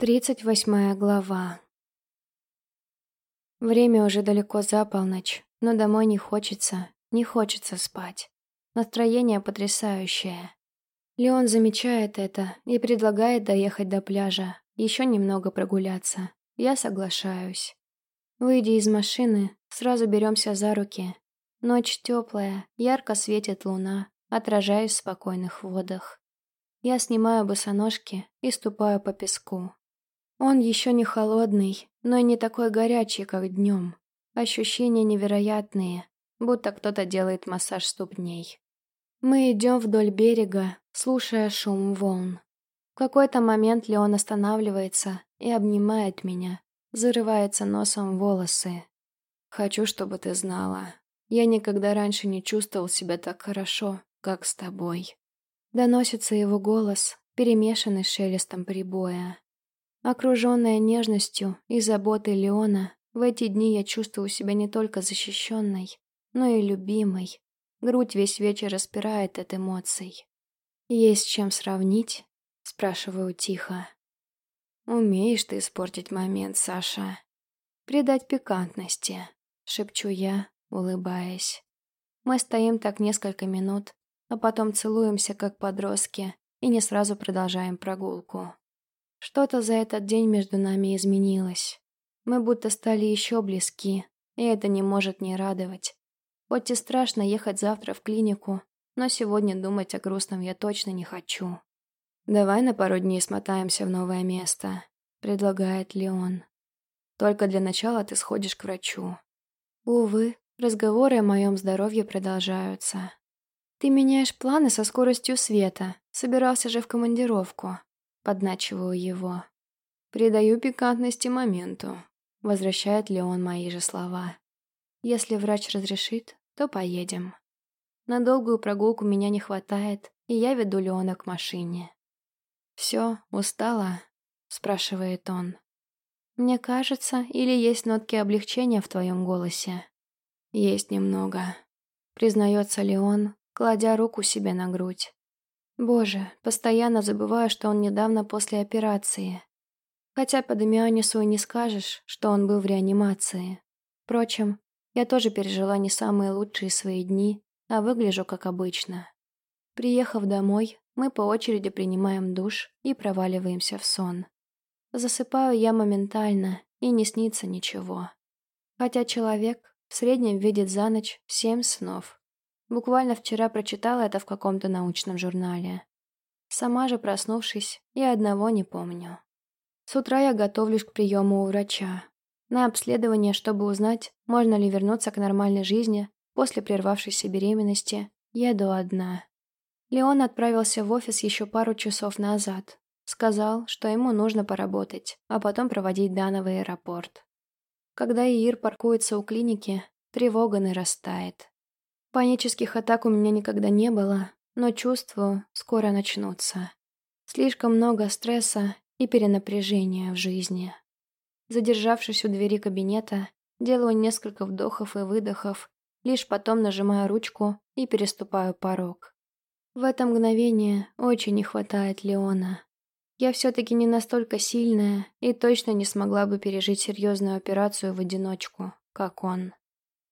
Тридцать восьмая глава. Время уже далеко за полночь, но домой не хочется, не хочется спать. Настроение потрясающее. Леон замечает это и предлагает доехать до пляжа, еще немного прогуляться. Я соглашаюсь. Выйдя из машины, сразу беремся за руки. Ночь теплая, ярко светит луна, отражаясь в спокойных водах. Я снимаю босоножки и ступаю по песку. Он еще не холодный, но и не такой горячий, как днем. Ощущения невероятные, будто кто-то делает массаж ступней. Мы идем вдоль берега, слушая шум волн. В какой-то момент Леон останавливается и обнимает меня, зарывается носом в волосы. «Хочу, чтобы ты знала. Я никогда раньше не чувствовал себя так хорошо, как с тобой». Доносится его голос, перемешанный с шелестом прибоя. Окруженная нежностью и заботой Леона, в эти дни я чувствую себя не только защищенной, но и любимой. Грудь весь вечер распирает от эмоций. «Есть чем сравнить?» — спрашиваю тихо. «Умеешь ты испортить момент, Саша?» «Придать пикантности», — шепчу я, улыбаясь. Мы стоим так несколько минут, а потом целуемся, как подростки, и не сразу продолжаем прогулку. Что-то за этот день между нами изменилось. Мы будто стали еще близки, и это не может не радовать. Хоть и страшно ехать завтра в клинику, но сегодня думать о грустном я точно не хочу. «Давай на пару дней смотаемся в новое место», — предлагает Леон. «Только для начала ты сходишь к врачу». Увы, разговоры о моем здоровье продолжаются. «Ты меняешь планы со скоростью света. Собирался же в командировку подначиваю его. Придаю пикантности моменту. Возвращает ли он мои же слова. Если врач разрешит, то поедем. На долгую прогулку меня не хватает, и я веду Леона к машине. «Все, устала?» – спрашивает он. «Мне кажется, или есть нотки облегчения в твоем голосе?» «Есть немного», – признается Леон, кладя руку себе на грудь. Боже, постоянно забываю, что он недавно после операции. Хотя по Дамианису и не скажешь, что он был в реанимации. Впрочем, я тоже пережила не самые лучшие свои дни, а выгляжу как обычно. Приехав домой, мы по очереди принимаем душ и проваливаемся в сон. Засыпаю я моментально, и не снится ничего. Хотя человек в среднем видит за ночь семь снов. Буквально вчера прочитала это в каком-то научном журнале. Сама же, проснувшись, я одного не помню. С утра я готовлюсь к приему у врача. На обследование, чтобы узнать, можно ли вернуться к нормальной жизни после прервавшейся беременности, еду одна. Леон отправился в офис еще пару часов назад. Сказал, что ему нужно поработать, а потом проводить Дана в аэропорт. Когда Иир паркуется у клиники, тревога нарастает. Панических атак у меня никогда не было, но чувствую, скоро начнутся. Слишком много стресса и перенапряжения в жизни. Задержавшись у двери кабинета, делаю несколько вдохов и выдохов, лишь потом нажимаю ручку и переступаю порог. В это мгновение очень не хватает Леона. Я все-таки не настолько сильная и точно не смогла бы пережить серьезную операцию в одиночку, как он.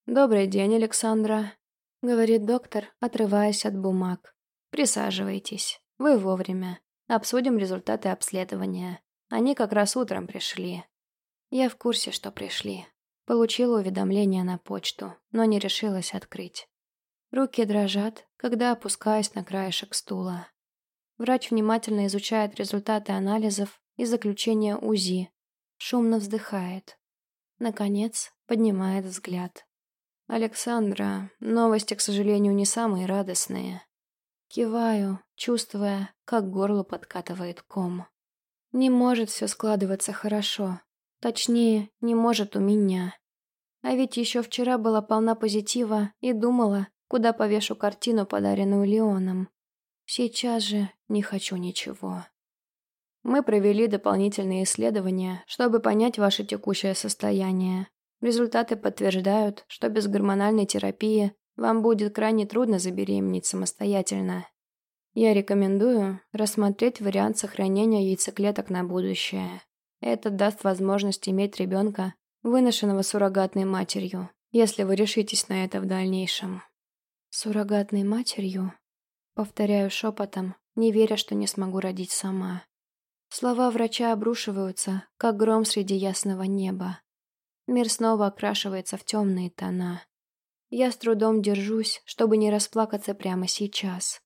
«Добрый день, Александра», — говорит доктор, отрываясь от бумаг. «Присаживайтесь. Вы вовремя. Обсудим результаты обследования. Они как раз утром пришли». Я в курсе, что пришли. Получила уведомление на почту, но не решилась открыть. Руки дрожат, когда опускаюсь на краешек стула. Врач внимательно изучает результаты анализов и заключения УЗИ. Шумно вздыхает. Наконец, поднимает взгляд. «Александра, новости, к сожалению, не самые радостные». Киваю, чувствуя, как горло подкатывает ком. Не может все складываться хорошо. Точнее, не может у меня. А ведь еще вчера была полна позитива и думала, куда повешу картину, подаренную Леоном. Сейчас же не хочу ничего. Мы провели дополнительные исследования, чтобы понять ваше текущее состояние. Результаты подтверждают, что без гормональной терапии вам будет крайне трудно забеременеть самостоятельно. Я рекомендую рассмотреть вариант сохранения яйцеклеток на будущее. Это даст возможность иметь ребенка, выношенного суррогатной матерью, если вы решитесь на это в дальнейшем. Суррогатной матерью? Повторяю шепотом, не веря, что не смогу родить сама. Слова врача обрушиваются, как гром среди ясного неба. Мир снова окрашивается в темные тона. Я с трудом держусь, чтобы не расплакаться прямо сейчас.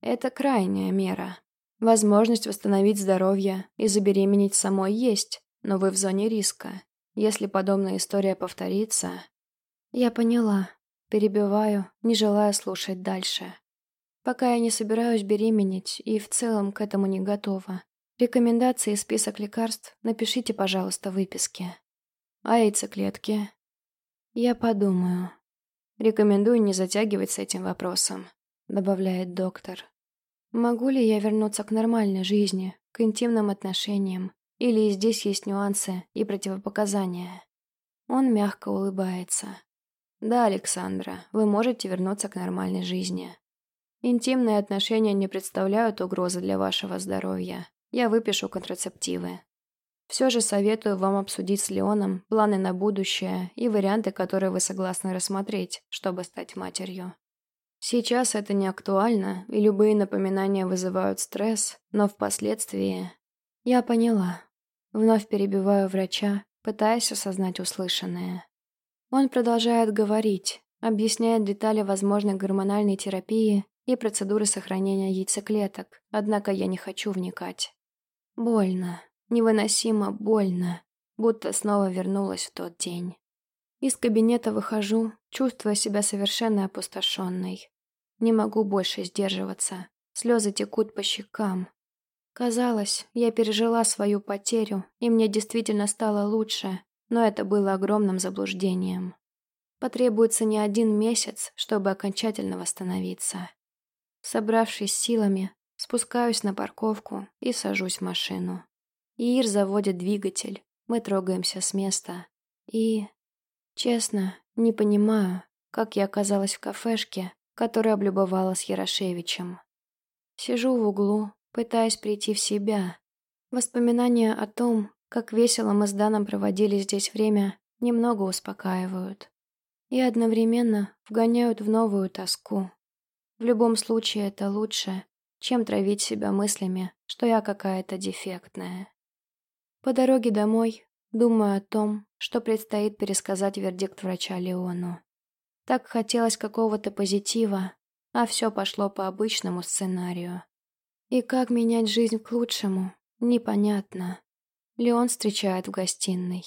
Это крайняя мера. Возможность восстановить здоровье и забеременеть самой есть, но вы в зоне риска. Если подобная история повторится... Я поняла. Перебиваю, не желая слушать дальше. Пока я не собираюсь беременеть и в целом к этому не готова. Рекомендации и список лекарств напишите, пожалуйста, в выписке. А яйцеклетки? Я подумаю. Рекомендую не затягивать с этим вопросом, добавляет доктор. Могу ли я вернуться к нормальной жизни, к интимным отношениям, или здесь есть нюансы и противопоказания? Он мягко улыбается. Да, Александра, вы можете вернуться к нормальной жизни. Интимные отношения не представляют угрозы для вашего здоровья. Я выпишу контрацептивы. Все же советую вам обсудить с Леоном планы на будущее и варианты, которые вы согласны рассмотреть, чтобы стать матерью. Сейчас это не актуально, и любые напоминания вызывают стресс, но впоследствии... Я поняла. Вновь перебиваю врача, пытаясь осознать услышанное. Он продолжает говорить, объясняет детали возможной гормональной терапии и процедуры сохранения яйцеклеток, однако я не хочу вникать. Больно, невыносимо больно, будто снова вернулась в тот день. Из кабинета выхожу, чувствуя себя совершенно опустошенной. Не могу больше сдерживаться. Слезы текут по щекам. Казалось, я пережила свою потерю, и мне действительно стало лучше, но это было огромным заблуждением. Потребуется не один месяц, чтобы окончательно восстановиться. Собравшись силами, спускаюсь на парковку и сажусь в машину. Иир заводит двигатель, мы трогаемся с места. И, честно, не понимаю, как я оказалась в кафешке, которая облюбовала с Ярошевичем. Сижу в углу, пытаясь прийти в себя. Воспоминания о том, как весело мы с Даном проводили здесь время, немного успокаивают. И одновременно вгоняют в новую тоску. В любом случае это лучше, чем травить себя мыслями, что я какая-то дефектная. По дороге домой думаю о том, что предстоит пересказать вердикт врача Леону. Так хотелось какого-то позитива, а все пошло по обычному сценарию. И как менять жизнь к лучшему, непонятно. Леон встречает в гостиной.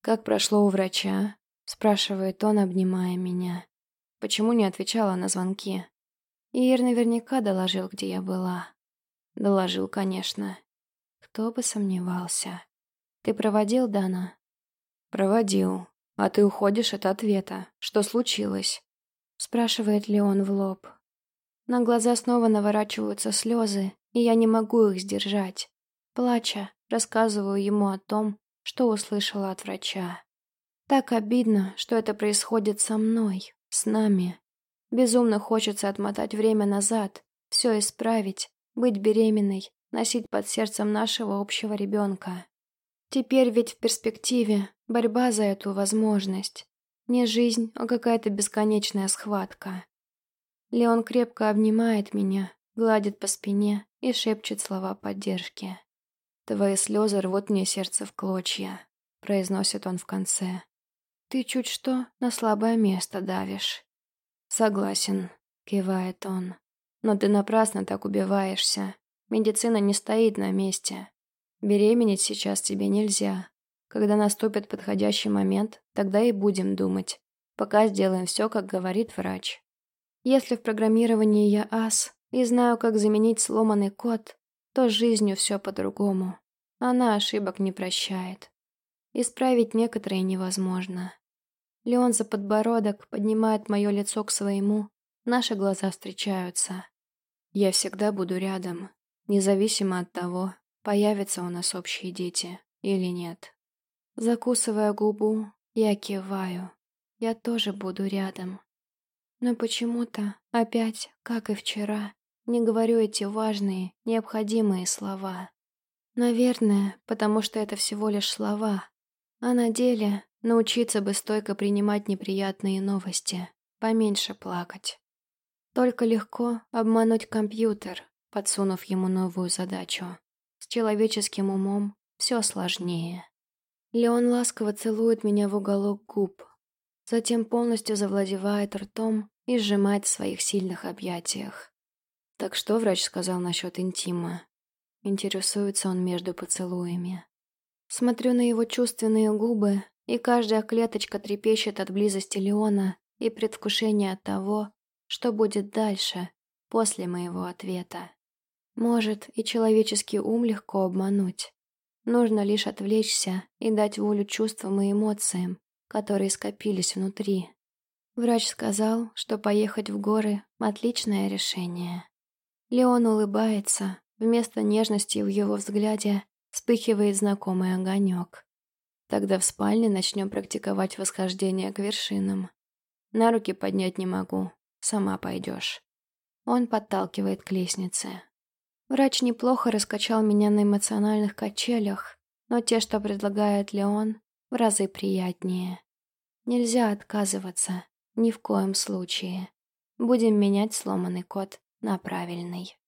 «Как прошло у врача?» – спрашивает он, обнимая меня. Почему не отвечала на звонки? Ир наверняка доложил, где я была. Доложил, конечно. Кто бы сомневался. Ты проводил Дана? Проводил. «А ты уходишь от ответа. Что случилось?» Спрашивает Леон в лоб. На глаза снова наворачиваются слезы, и я не могу их сдержать. Плача, рассказываю ему о том, что услышала от врача. Так обидно, что это происходит со мной, с нами. Безумно хочется отмотать время назад, все исправить, быть беременной, носить под сердцем нашего общего ребенка. Теперь ведь в перспективе борьба за эту возможность. Не жизнь, а какая-то бесконечная схватка. Леон крепко обнимает меня, гладит по спине и шепчет слова поддержки. «Твои слезы рвут мне сердце в клочья», — произносит он в конце. «Ты чуть что на слабое место давишь». «Согласен», — кивает он. «Но ты напрасно так убиваешься. Медицина не стоит на месте. Беременеть сейчас тебе нельзя. Когда наступит подходящий момент, тогда и будем думать. Пока сделаем все, как говорит врач. Если в программировании я ас и знаю, как заменить сломанный код, то с жизнью все по-другому. Она ошибок не прощает. Исправить некоторые невозможно. Леон за подбородок поднимает мое лицо к своему, наши глаза встречаются. Я всегда буду рядом, независимо от того, появятся у нас общие дети или нет. Закусывая губу, я киваю. Я тоже буду рядом. Но почему-то опять, как и вчера, не говорю эти важные, необходимые слова. Наверное, потому что это всего лишь слова. А на деле научиться бы стойко принимать неприятные новости, поменьше плакать. Только легко обмануть компьютер, подсунув ему новую задачу. С человеческим умом все сложнее. Леон ласково целует меня в уголок губ, затем полностью завладевает ртом и сжимает в своих сильных объятиях. Так что врач сказал насчет интима? Интересуется он между поцелуями. Смотрю на его чувственные губы, и каждая клеточка трепещет от близости Леона и предвкушения того, что будет дальше, после моего ответа. Может, и человеческий ум легко обмануть. Нужно лишь отвлечься и дать волю чувствам и эмоциям, которые скопились внутри. Врач сказал, что поехать в горы – отличное решение. Леон улыбается, вместо нежности в его взгляде вспыхивает знакомый огонек. Тогда в спальне начнем практиковать восхождение к вершинам. На руки поднять не могу, сама пойдешь. Он подталкивает к лестнице. Врач неплохо раскачал меня на эмоциональных качелях, но те, что предлагает Леон, в разы приятнее. Нельзя отказываться, ни в коем случае. Будем менять сломанный код на правильный.